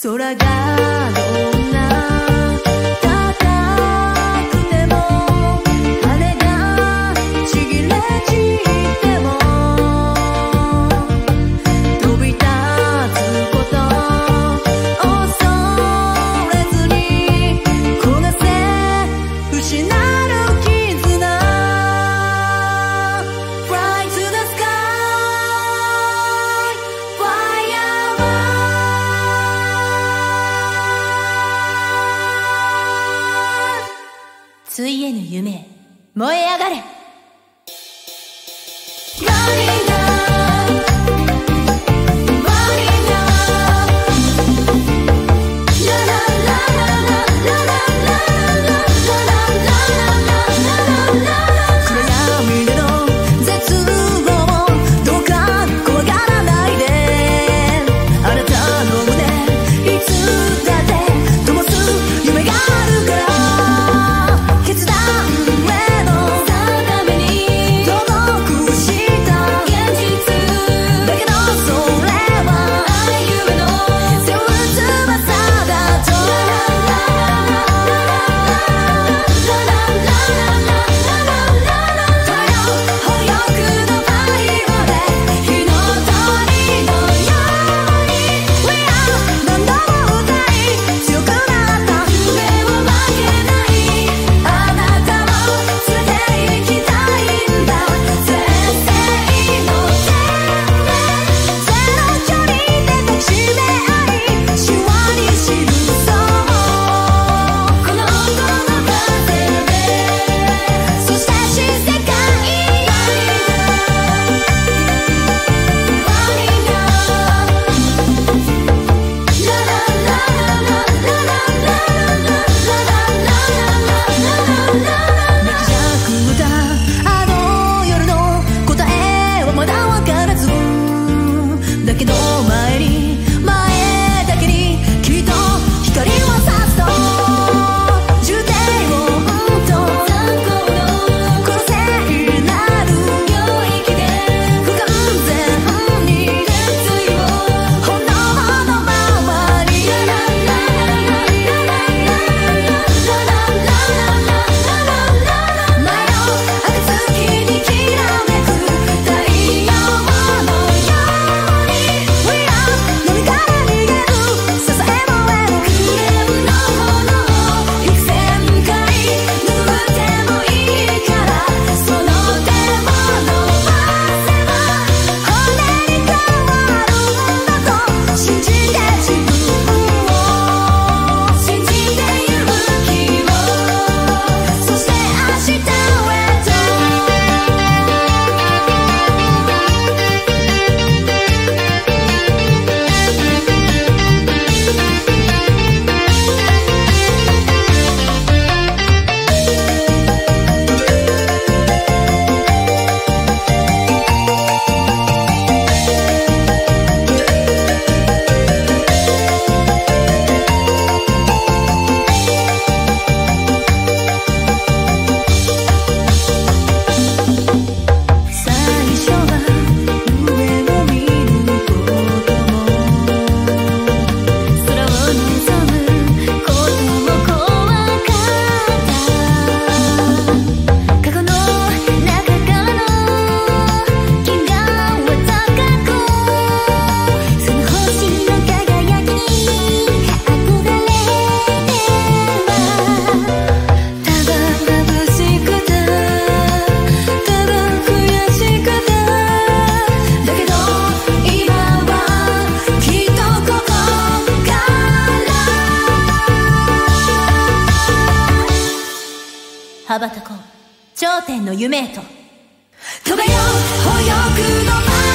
空が Llore. 頂点の夢へと。保育の